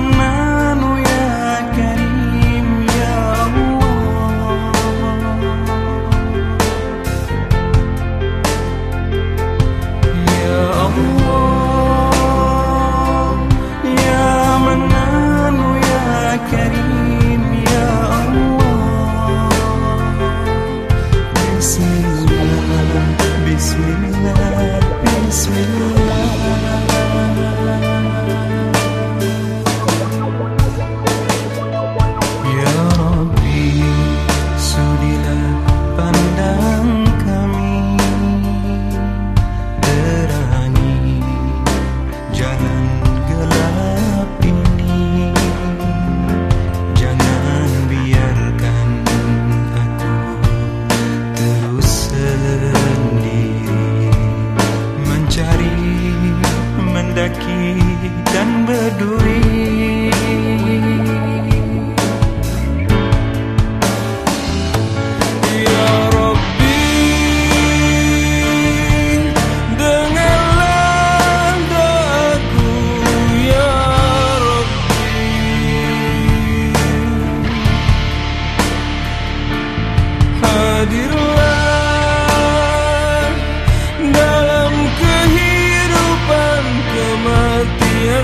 mana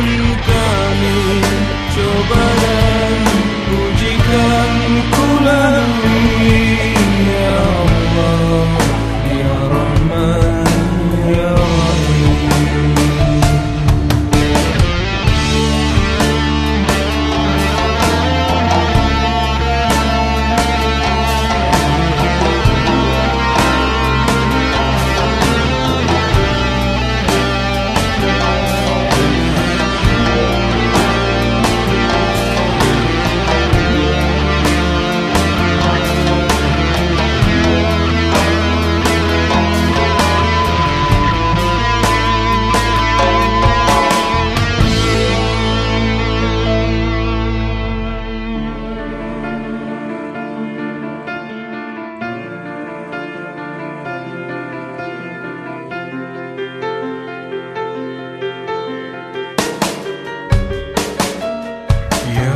kami. Coba dan ujikan kulah you.